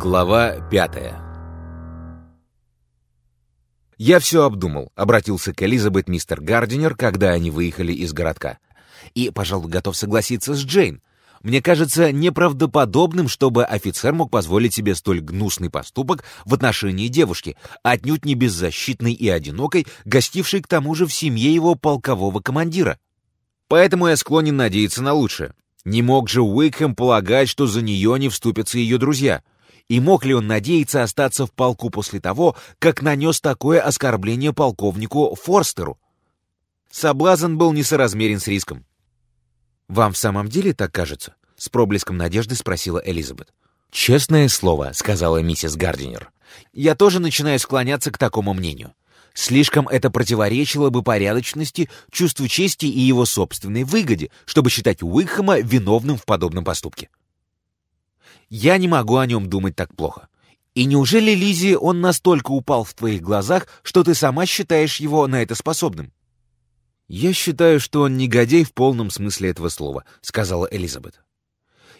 Глава пятая «Я все обдумал», — обратился к Элизабет мистер Гардинер, когда они выехали из городка. «И, пожалуй, готов согласиться с Джейн. Мне кажется неправдоподобным, чтобы офицер мог позволить себе столь гнусный поступок в отношении девушки, отнюдь не беззащитной и одинокой, гостившей к тому же в семье его полкового командира. Поэтому я склонен надеяться на лучшее. Не мог же Уикхэм полагать, что за нее не вступятся ее друзья. И мог ли он надеяться остаться в полку после того, как нанес такое оскорбление полковнику Форстеру? Соблазн был несоразмерен с риском. «Вам в самом деле так кажется?» — с проблеском надежды спросила Элизабет. «Честное слово», — сказала миссис Гардинер. «Я тоже начинаю склоняться к такому мнению. Слишком это противоречило бы порядочности, чувству чести и его собственной выгоде, чтобы считать Уикхэма виновным в подобном поступке. Я не могу о нем думать так плохо. И неужели, Лизи, он настолько упал в твоих глазах, что ты сама считаешь его на это способным? «Я считаю, что он негодяй в полном смысле этого слова», — сказала Элизабет.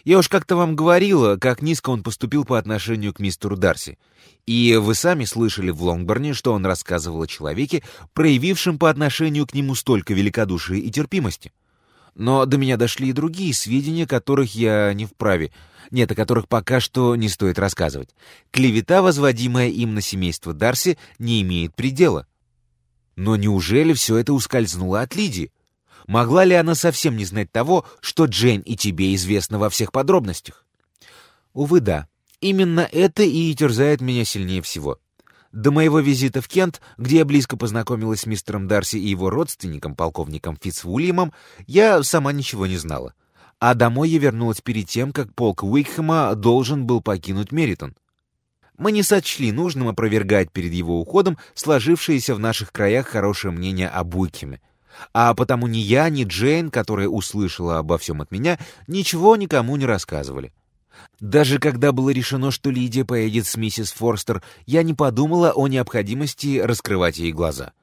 «Я уж как-то вам говорила, как низко он поступил по отношению к мистеру Дарси. И вы сами слышали в Лонгборне, что он рассказывал о человеке, проявившем по отношению к нему столько великодушия и терпимости. Но до меня дошли и другие сведения, которых я не вправе, нет, о которых пока что не стоит рассказывать. Клевета, возводимая им на семейство Дарси, не имеет предела. Но неужели все это ускользнуло от Лидии? Могла ли она совсем не знать того, что Джейн и тебе известно во всех подробностях? Увы, да. Именно это и терзает меня сильнее всего. До моего визита в Кент, где я близко познакомилась с мистером Дарси и его родственником, полковником Фитцвульямом, я сама ничего не знала. А домой я вернулась перед тем, как полк Уикхэма должен был покинуть Меритон. Мы не сочли нужным опровергать перед его уходом сложившееся в наших краях хорошее мнение об Уикхеме. А потому ни я, ни Джейн, которая услышала обо всем от меня, ничего никому не рассказывали. Даже когда было решено, что Лидия поедет с миссис Форстер, я не подумала о необходимости раскрывать ей глаза.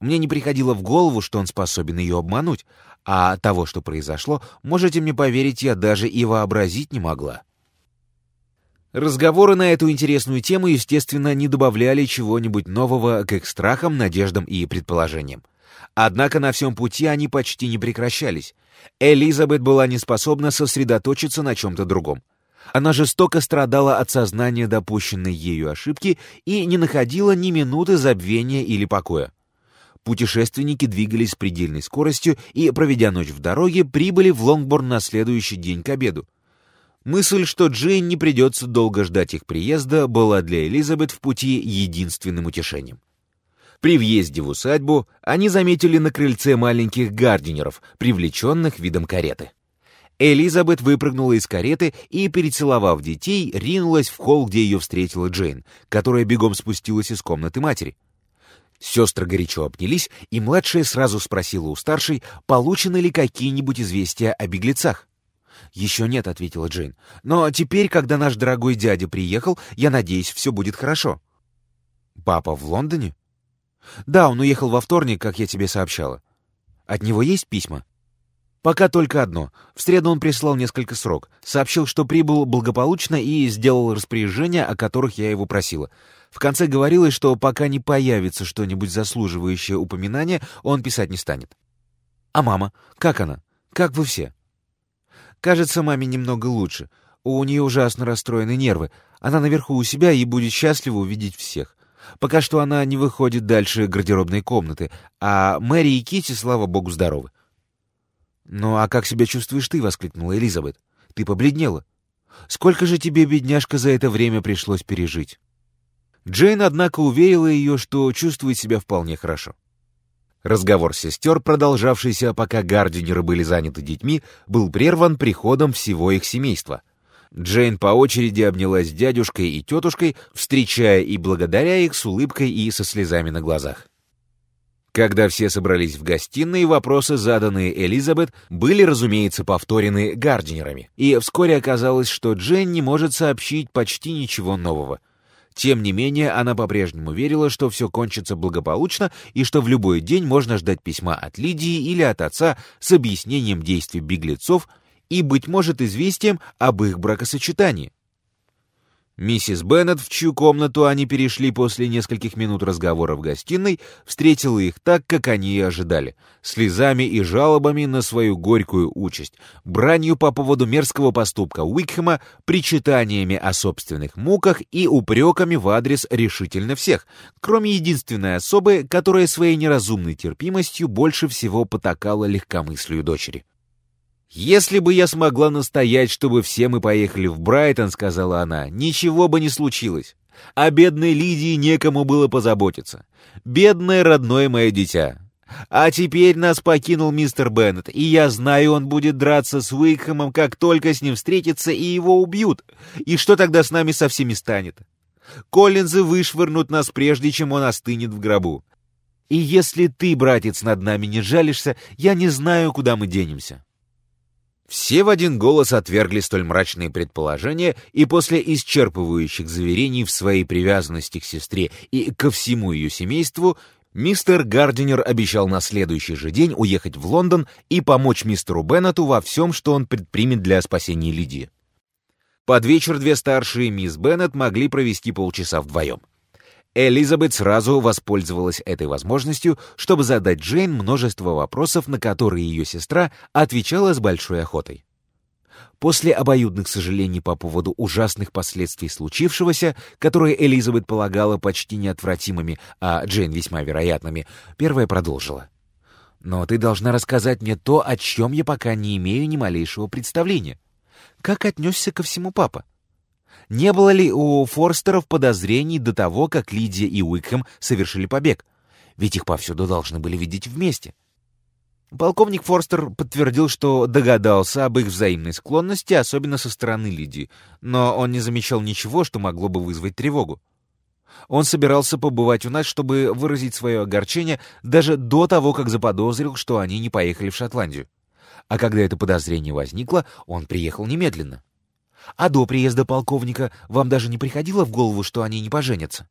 Мне не приходило в голову, что он способен ее обмануть, а того, что произошло, можете мне поверить, я даже и вообразить не могла. Разговоры на эту интересную тему, естественно, не добавляли чего-нибудь нового к их страхам, надеждам и предположениям. Однако на всем пути они почти не прекращались. Элизабет была не способна сосредоточиться на чем-то другом. Она жестоко страдала от сознания допущенной ею ошибки и не находила ни минуты забвения или покоя. Путешественники двигались с предельной скоростью и, проведя ночь в дороге, прибыли в Лонгборн на следующий день к обеду. Мысль, что Джейн не придется долго ждать их приезда, была для Элизабет в пути единственным утешением. При въезде в усадьбу они заметили на крыльце маленьких гардинеров, привлеченных видом кареты. Элизабет выпрыгнула из кареты и, перецеловав детей, ринулась в холл, где ее встретила Джейн, которая бегом спустилась из комнаты матери. Сестры горячо обнялись, и младшая сразу спросила у старшей, получены ли какие-нибудь известия о беглецах. «Еще нет», — ответила Джейн. «Но теперь, когда наш дорогой дядя приехал, я надеюсь, все будет хорошо». «Папа в Лондоне?» Да, он уехал во вторник, как я тебе сообщала. От него есть письма? Пока только одно. В среду он прислал несколько срок. Сообщил, что прибыл благополучно и сделал распоряжения, о которых я его просила. В конце говорилось, что пока не появится что-нибудь заслуживающее упоминания, он писать не станет. А мама? Как она? Как вы все? Кажется, маме немного лучше. У нее ужасно расстроены нервы. Она наверху у себя и будет счастлива увидеть всех. Пока что она не выходит дальше гардеробной комнаты, а Мэри и Кити, слава богу, здоровы. «Ну а как себя чувствуешь ты?» — воскликнула Элизабет. «Ты побледнела. Сколько же тебе, бедняжка, за это время пришлось пережить?» Джейн, однако, уверила ее, что чувствует себя вполне хорошо. Разговор сестер, продолжавшийся, пока гардинеры были заняты детьми, был прерван приходом всего их семейства. Джейн по очереди обнялась с дядюшкой и тетушкой, встречая и благодаря их с улыбкой и со слезами на глазах. Когда все собрались в гостиной, вопросы, заданные Элизабет, были, разумеется, повторены Гардинерами, и вскоре оказалось, что Джейн не может сообщить почти ничего нового. Тем не менее, она по-прежнему верила, что все кончится благополучно и что в любой день можно ждать письма от Лидии или от отца с объяснением действий беглецов и, быть может, известием об их бракосочетании. Миссис Беннет, в чью комнату они перешли после нескольких минут разговора в гостиной, встретила их так, как они и ожидали, слезами и жалобами на свою горькую участь, бранью по поводу мерзкого поступка Уикхэма, причитаниями о собственных муках и упреками в адрес решительно всех, кроме единственной особы, которая своей неразумной терпимостью больше всего потакала легкомыслию дочери. «Если бы я смогла настоять, чтобы все мы поехали в Брайтон», — сказала она, — «ничего бы не случилось. О бедной Лидии некому было позаботиться. Бедное родное мое дитя. А теперь нас покинул мистер Беннет, и я знаю, он будет драться с Уикхэмом, как только с ним встретится, и его убьют. И что тогда с нами со всеми станет? Коллинзы вышвырнут нас, прежде чем он остынет в гробу. И если ты, братец, над нами не жалишься, я не знаю, куда мы денемся». Все в один голос отвергли столь мрачные предположения, и после исчерпывающих заверений в своей привязанности к сестре и ко всему ее семейству, мистер Гардинер обещал на следующий же день уехать в Лондон и помочь мистеру Беннету во всем, что он предпримет для спасения Лидии. Под вечер две старшие мисс Беннет могли провести полчаса вдвоем. Элизабет сразу воспользовалась этой возможностью, чтобы задать Джейн множество вопросов, на которые ее сестра отвечала с большой охотой. После обоюдных сожалений по поводу ужасных последствий случившегося, которые Элизабет полагала почти неотвратимыми, а Джейн весьма вероятными, первая продолжила. «Но ты должна рассказать мне то, о чем я пока не имею ни малейшего представления. Как отнесся ко всему папа? Не было ли у Форстеров подозрений до того, как Лидия и Уикхэм совершили побег? Ведь их повсюду должны были видеть вместе. Полковник Форстер подтвердил, что догадался об их взаимной склонности, особенно со стороны Лидии, но он не замечал ничего, что могло бы вызвать тревогу. Он собирался побывать у нас, чтобы выразить свое огорчение даже до того, как заподозрил, что они не поехали в Шотландию. А когда это подозрение возникло, он приехал немедленно. А до приезда полковника вам даже не приходило в голову, что они не поженятся?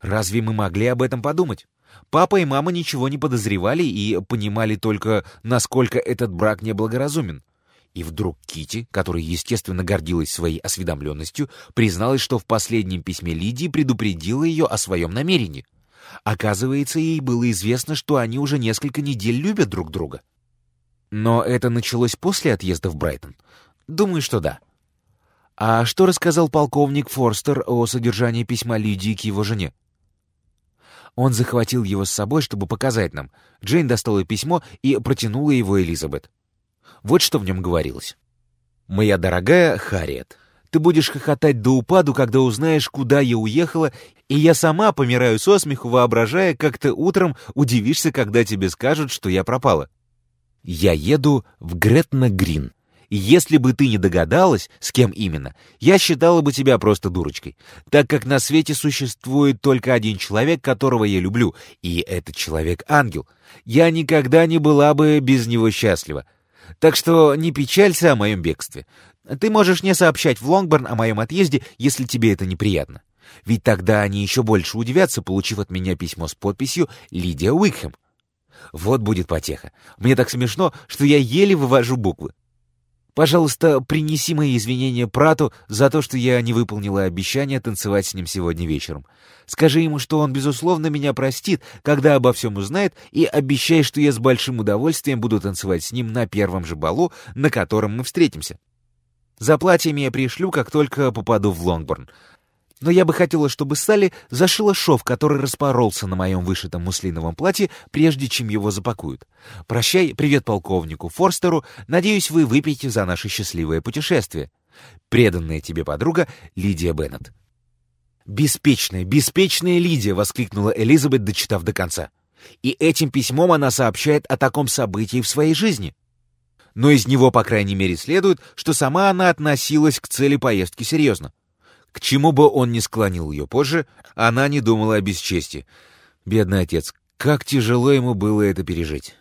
Разве мы могли об этом подумать? Папа и мама ничего не подозревали и понимали только, насколько этот брак неблагоразумен. И вдруг Кити, которая, естественно, гордилась своей осведомленностью, призналась, что в последнем письме Лидии предупредила ее о своем намерении. Оказывается, ей было известно, что они уже несколько недель любят друг друга. Но это началось после отъезда в Брайтон? Думаю, что да. А что рассказал полковник Форстер о содержании письма Лидии к его жене? Он захватил его с собой, чтобы показать нам. Джейн достала письмо и протянула его Элизабет. Вот что в нем говорилось. «Моя дорогая Харриет, ты будешь хохотать до упаду, когда узнаешь, куда я уехала, и я сама помираю со смеху, воображая, как ты утром удивишься, когда тебе скажут, что я пропала. Я еду в Гретна-Грин. Если бы ты не догадалась, с кем именно, я считала бы тебя просто дурочкой, так как на свете существует только один человек, которого я люблю, и этот человек — ангел. Я никогда не была бы без него счастлива. Так что не печалься о моем бегстве. Ты можешь не сообщать в Лонгборн о моем отъезде, если тебе это неприятно. Ведь тогда они еще больше удивятся, получив от меня письмо с подписью «Лидия Уикхэм». Вот будет потеха. Мне так смешно, что я еле вывожу буквы. Пожалуйста, принеси мои извинения Прату за то, что я не выполнила обещание танцевать с ним сегодня вечером. Скажи ему, что он, безусловно, меня простит, когда обо всем узнает, и обещай, что я с большим удовольствием буду танцевать с ним на первом же балу, на котором мы встретимся. За платьями я пришлю, как только попаду в Лонгборн но я бы хотела, чтобы Салли зашила шов, который распоролся на моем вышитом муслиновом платье, прежде чем его запакуют. Прощай, привет полковнику Форстеру, надеюсь, вы выпьете за наше счастливое путешествие. Преданная тебе подруга Лидия Беннет. «Беспечная, беспечная Лидия!» — воскликнула Элизабет, дочитав до конца. «И этим письмом она сообщает о таком событии в своей жизни» но из него, по крайней мере, следует, что сама она относилась к цели поездки серьезно. К чему бы он ни склонил ее позже, она не думала о бесчестии. Бедный отец, как тяжело ему было это пережить.